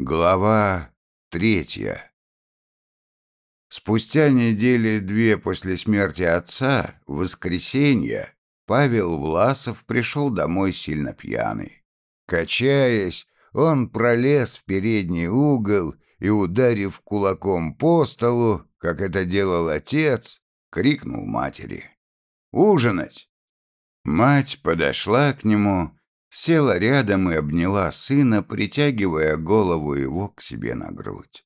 Глава третья Спустя недели две после смерти отца, в воскресенье, Павел Власов пришел домой сильно пьяный. Качаясь, он пролез в передний угол и, ударив кулаком по столу, как это делал отец, крикнул матери. «Ужинать!» Мать подошла к нему села рядом и обняла сына, притягивая голову его к себе на грудь.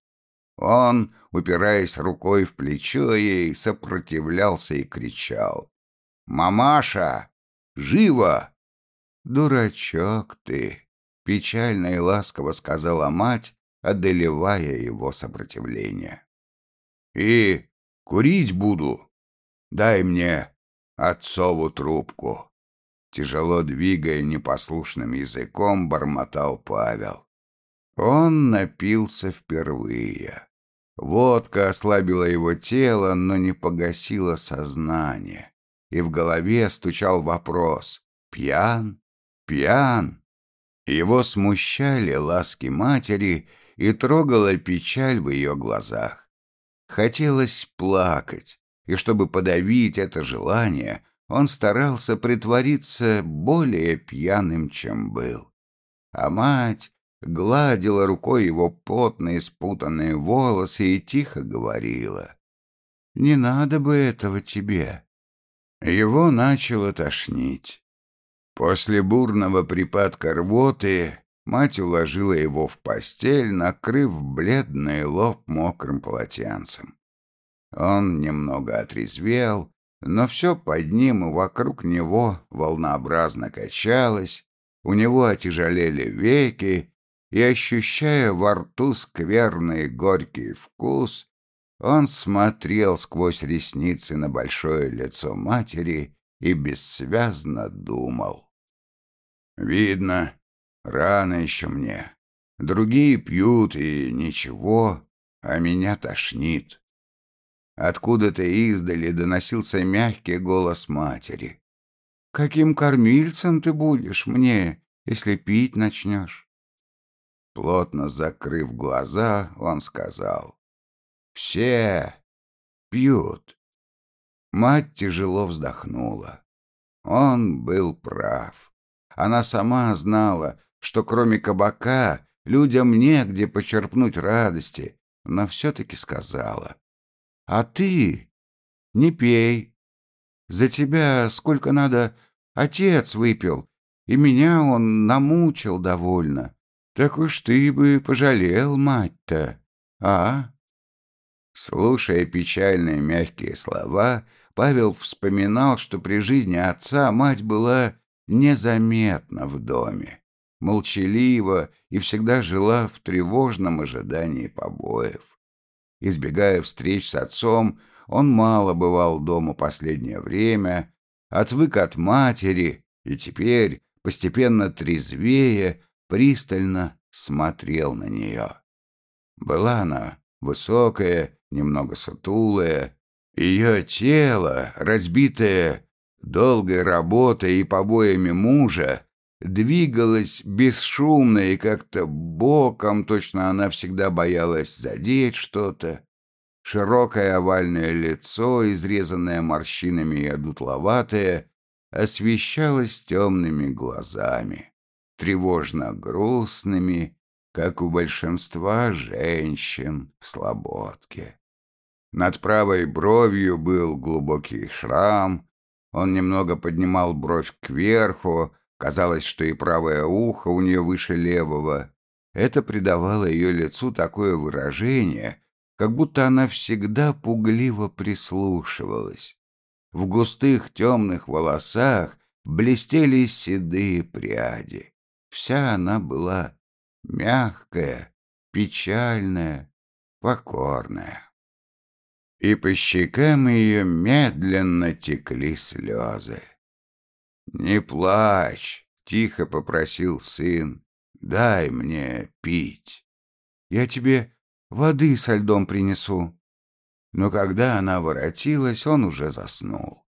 Он, упираясь рукой в плечо ей, сопротивлялся и кричал. «Мамаша! Живо!» «Дурачок ты!» — печально и ласково сказала мать, одолевая его сопротивление. «И курить буду. Дай мне отцову трубку». Тяжело двигая непослушным языком, бормотал Павел. Он напился впервые. Водка ослабила его тело, но не погасила сознание. И в голове стучал вопрос «Пьян? Пьян?» Его смущали ласки матери и трогала печаль в ее глазах. Хотелось плакать, и чтобы подавить это желание, он старался притвориться более пьяным, чем был. А мать гладила рукой его потные спутанные волосы и тихо говорила. «Не надо бы этого тебе». Его начало тошнить. После бурного припадка рвоты мать уложила его в постель, накрыв бледный лоб мокрым полотенцем. Он немного отрезвел, но все под ним и вокруг него волнообразно качалось, у него отяжелели веки, и, ощущая во рту скверный горький вкус, он смотрел сквозь ресницы на большое лицо матери и бессвязно думал. «Видно, рано еще мне. Другие пьют, и ничего, а меня тошнит. Откуда-то издали доносился мягкий голос матери. «Каким кормильцем ты будешь мне, если пить начнешь?» Плотно закрыв глаза, он сказал. «Все пьют». Мать тяжело вздохнула. Он был прав. Она сама знала, что кроме кабака людям негде почерпнуть радости, но все-таки сказала. А ты не пей. За тебя сколько надо отец выпил, и меня он намучил довольно. Так уж ты бы пожалел, мать-то, а?» Слушая печальные мягкие слова, Павел вспоминал, что при жизни отца мать была незаметна в доме, молчалива и всегда жила в тревожном ожидании побоев. Избегая встреч с отцом, он мало бывал дома последнее время, отвык от матери и теперь, постепенно трезвее, пристально смотрел на нее. Была она высокая, немного сутулая, ее тело, разбитое долгой работой и побоями мужа, двигалась бесшумно и как-то боком, точно она всегда боялась задеть что-то. Широкое овальное лицо, изрезанное морщинами и одутловатое, освещалось темными глазами, тревожно грустными, как у большинства женщин в слободке. Над правой бровью был глубокий шрам, он немного поднимал бровь кверху, Казалось, что и правое ухо у нее выше левого. Это придавало ее лицу такое выражение, как будто она всегда пугливо прислушивалась. В густых темных волосах блестели седые пряди. Вся она была мягкая, печальная, покорная. И по щекам ее медленно текли слезы. «Не плачь», — тихо попросил сын. «Дай мне пить. Я тебе воды со льдом принесу». Но когда она воротилась, он уже заснул.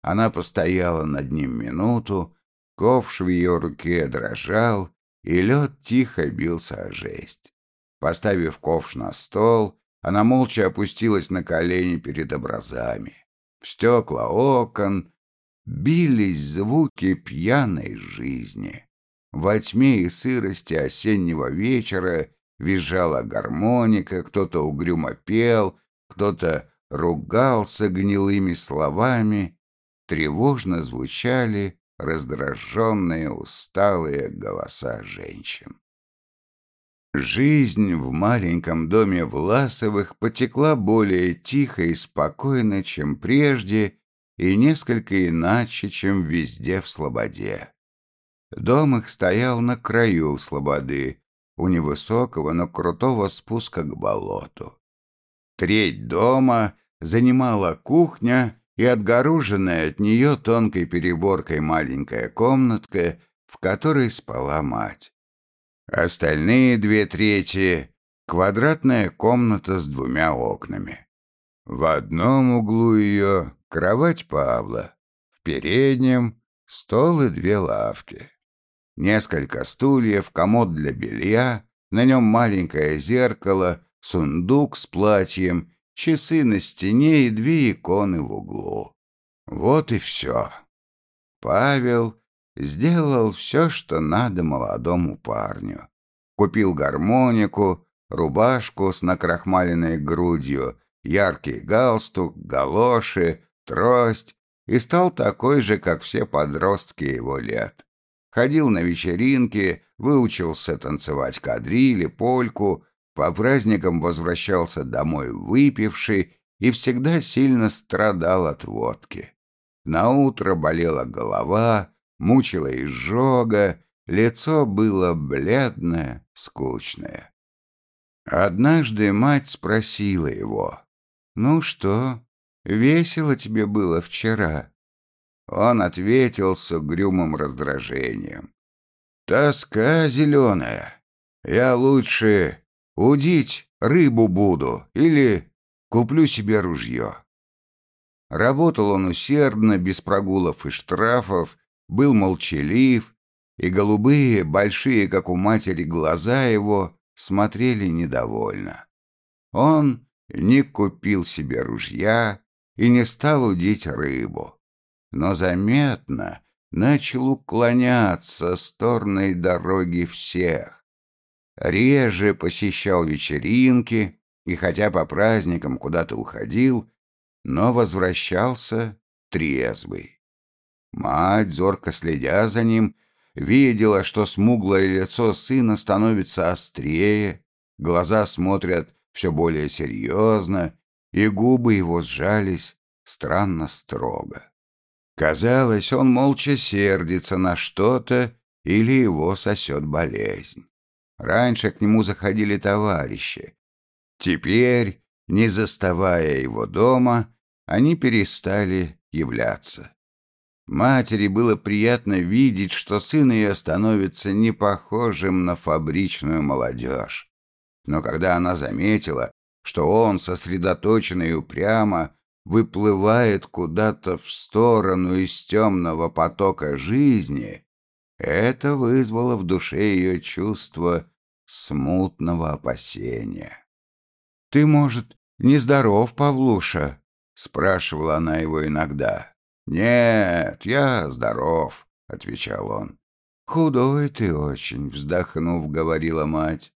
Она постояла над ним минуту, ковш в ее руке дрожал, и лед тихо бился о жесть. Поставив ковш на стол, она молча опустилась на колени перед образами. В стекла окон бились звуки пьяной жизни. Во тьме и сырости осеннего вечера визжала гармоника, кто-то угрюмо пел, кто-то ругался гнилыми словами, тревожно звучали раздраженные, усталые голоса женщин. Жизнь в маленьком доме Власовых потекла более тихо и спокойно, чем прежде, и несколько иначе, чем везде в Слободе. Дом их стоял на краю Слободы, у невысокого, но крутого спуска к болоту. Треть дома занимала кухня и отгороженная от нее тонкой переборкой маленькая комнатка, в которой спала мать. Остальные две трети — квадратная комната с двумя окнами. В одном углу ее — кровать Павла, в переднем — стол и две лавки. Несколько стульев, комод для белья, на нем маленькое зеркало, сундук с платьем, часы на стене и две иконы в углу. Вот и все. Павел сделал все, что надо молодому парню. Купил гармонику, рубашку с накрахмаленной грудью, яркий галстук, галоши, трость и стал такой же, как все подростки его лет. Ходил на вечеринки, выучился танцевать кадрили, польку, по праздникам возвращался домой выпивший и всегда сильно страдал от водки. На утро болела голова, мучила изжога, лицо было бледное, скучное. Однажды мать спросила его, «Ну что, весело тебе было вчера?» Он ответил с угрюмым раздражением. «Тоска зеленая. Я лучше удить рыбу буду или куплю себе ружье». Работал он усердно, без прогулов и штрафов, был молчалив, и голубые, большие, как у матери, глаза его смотрели недовольно. Он не купил себе ружья и не стал удить рыбу, но заметно начал уклоняться с стороной дороги всех. Реже посещал вечеринки и, хотя по праздникам куда-то уходил, но возвращался трезвый. Мать, зорко следя за ним, видела, что смуглое лицо сына становится острее, глаза смотрят все более серьезно, и губы его сжались странно строго. Казалось, он молча сердится на что-то или его сосет болезнь. Раньше к нему заходили товарищи. Теперь, не заставая его дома, они перестали являться. Матери было приятно видеть, что сын ее становится не похожим на фабричную молодежь. Но когда она заметила, что он сосредоточенно и упрямо выплывает куда-то в сторону из темного потока жизни, это вызвало в душе ее чувство смутного опасения. «Ты, может, нездоров, Павлуша?» — спрашивала она его иногда. «Нет, я здоров», — отвечал он. «Худой ты очень», — вздохнув, говорила мать.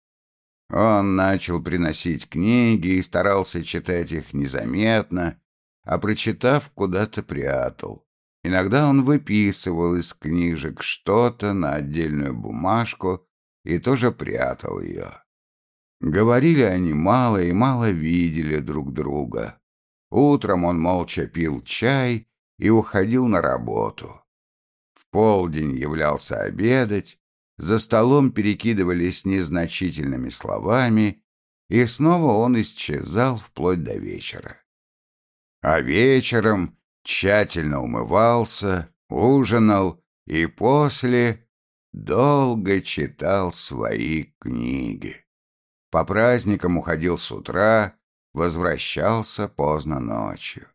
Он начал приносить книги и старался читать их незаметно, а прочитав, куда-то прятал. Иногда он выписывал из книжек что-то на отдельную бумажку и тоже прятал ее. Говорили они мало и мало видели друг друга. Утром он молча пил чай и уходил на работу. В полдень являлся обедать, за столом перекидывались незначительными словами, и снова он исчезал вплоть до вечера. А вечером тщательно умывался, ужинал и после долго читал свои книги. По праздникам уходил с утра, возвращался поздно ночью.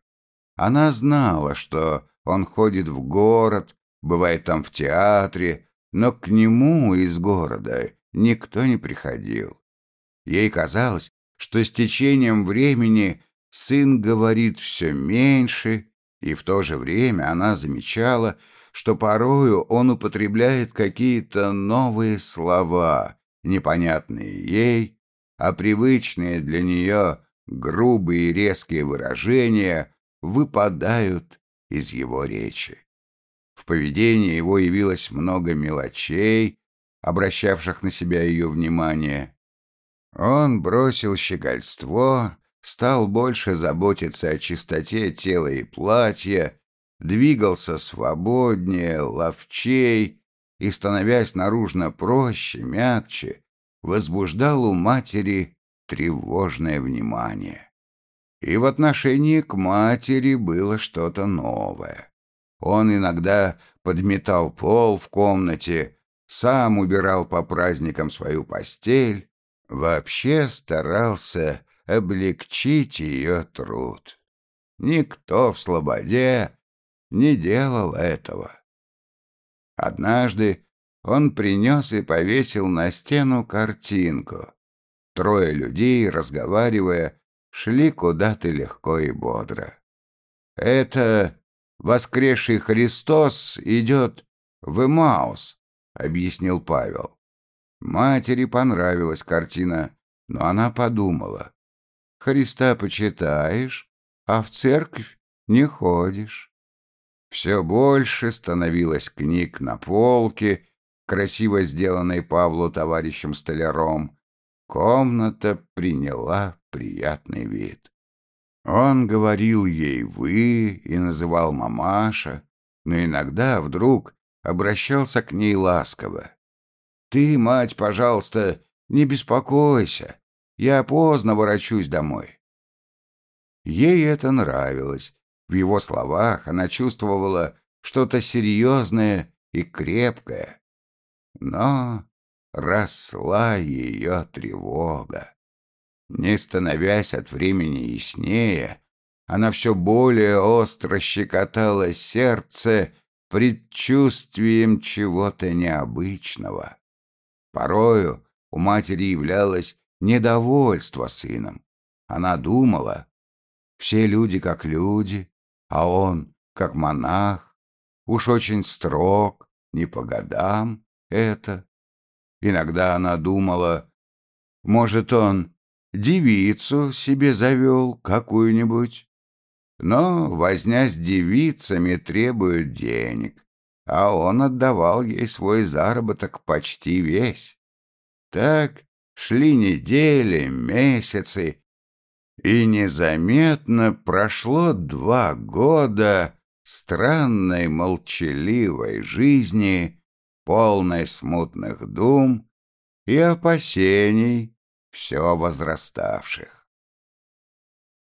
Она знала, что он ходит в город, бывает там в театре, но к нему из города никто не приходил. Ей казалось, что с течением времени сын говорит все меньше, и в то же время она замечала, что порою он употребляет какие-то новые слова, непонятные ей, а привычные для нее грубые и резкие выражения выпадают из его речи. В поведении его явилось много мелочей, обращавших на себя ее внимание. Он бросил щегольство, стал больше заботиться о чистоте тела и платья, двигался свободнее, ловчей и, становясь наружно проще, мягче, возбуждал у матери тревожное внимание. И в отношении к матери было что-то новое. Он иногда подметал пол в комнате, сам убирал по праздникам свою постель, вообще старался облегчить ее труд. Никто в Слободе не делал этого. Однажды он принес и повесил на стену картинку. Трое людей, разговаривая, шли куда-то легко и бодро. Это воскресший Христос идет в Эмаус», — объяснил Павел. Матери понравилась картина, но она подумала. «Христа почитаешь, а в церковь не ходишь». Все больше становилось книг на полке, красиво сделанной Павлу товарищем столяром. Комната приняла приятный вид. Он говорил ей «вы» и называл мамаша, но иногда вдруг обращался к ней ласково. «Ты, мать, пожалуйста, не беспокойся, я поздно ворочусь домой». Ей это нравилось. В его словах она чувствовала что-то серьезное и крепкое. Но росла ее тревога. Не становясь от времени яснее, она все более остро щекотала сердце предчувствием чего-то необычного. Порою у матери являлось недовольство сыном. Она думала, все люди как люди, а он как монах, уж очень строг, не по годам это. Иногда она думала, может, он девицу себе завел какую-нибудь. Но возня с девицами требует денег, а он отдавал ей свой заработок почти весь. Так шли недели, месяцы, и незаметно прошло два года странной молчаливой жизни, полной смутных дум и опасений, все возраставших.